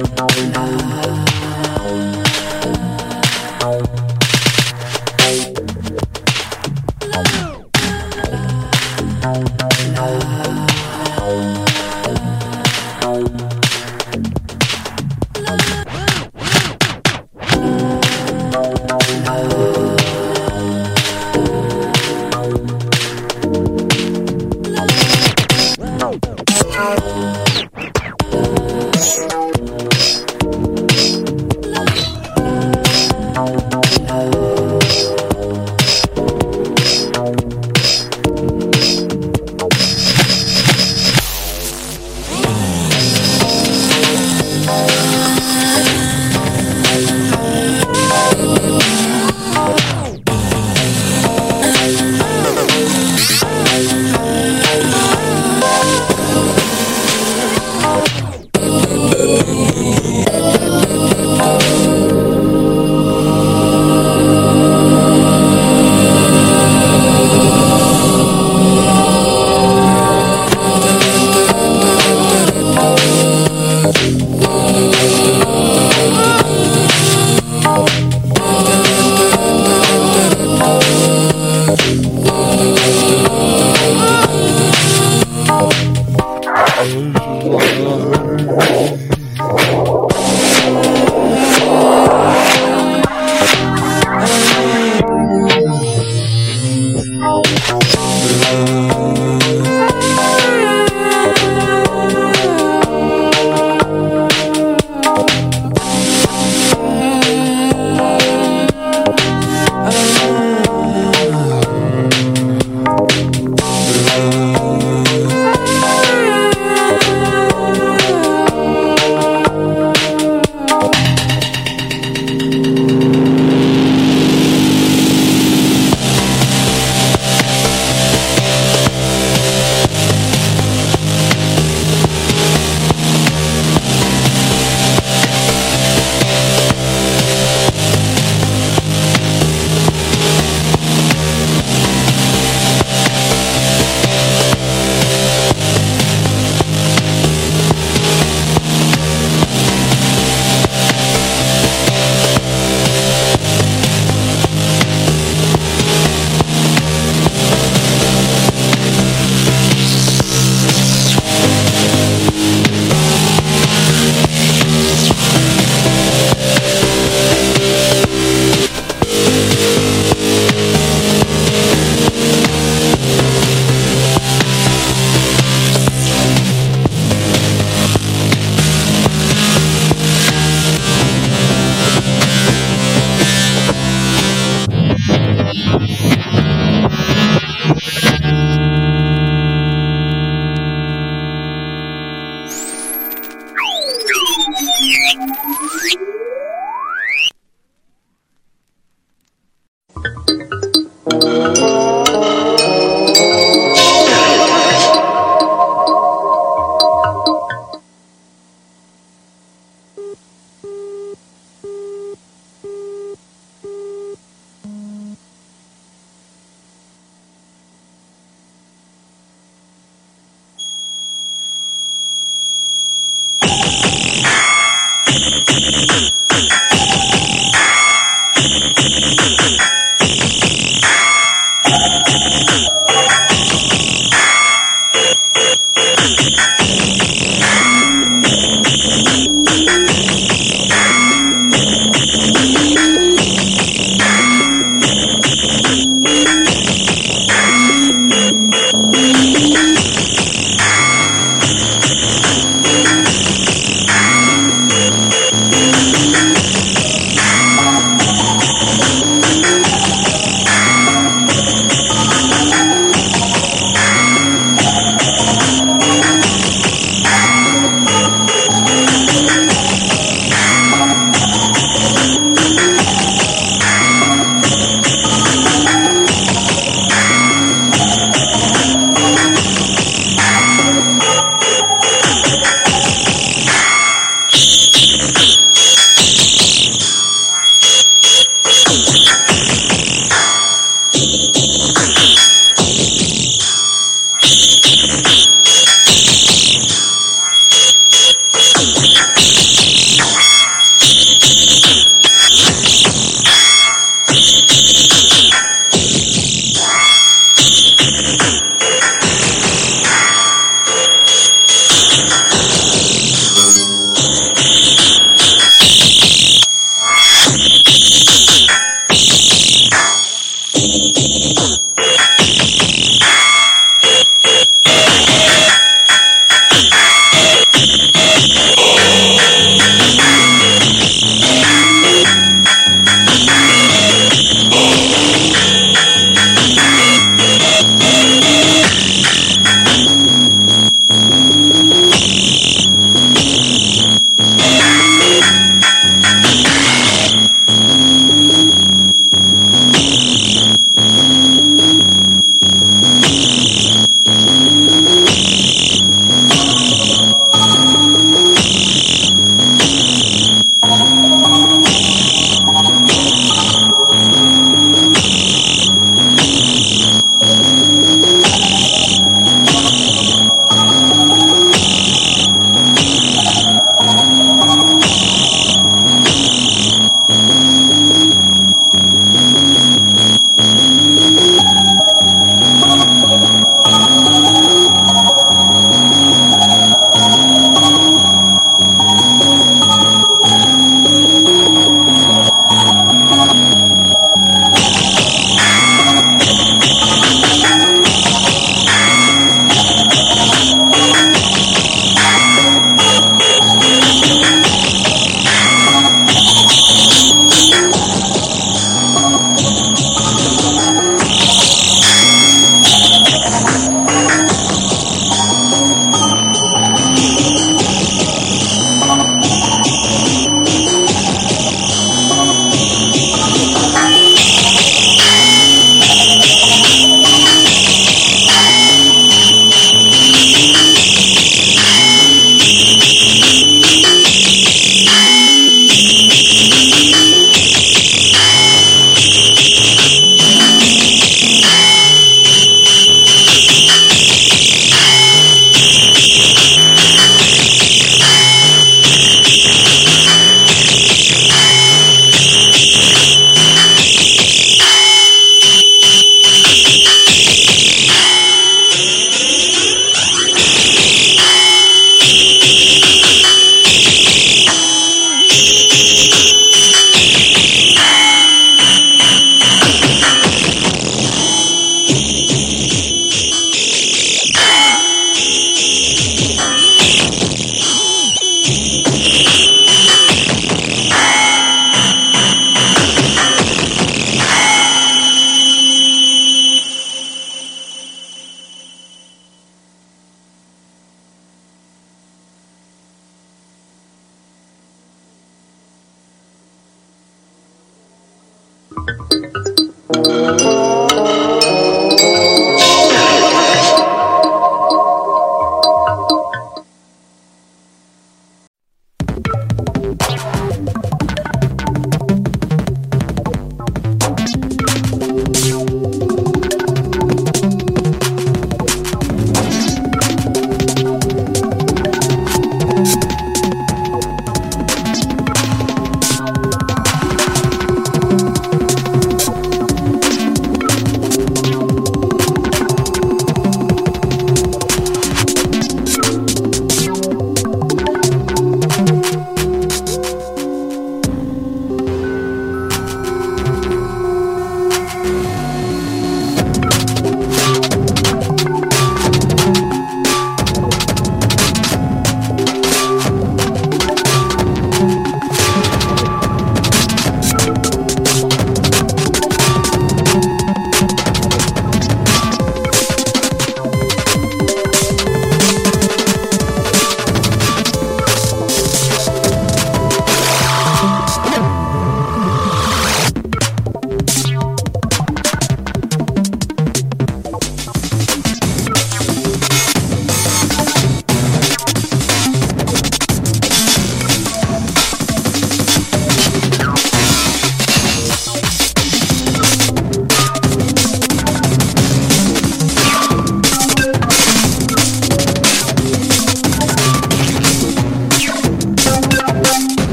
no, no.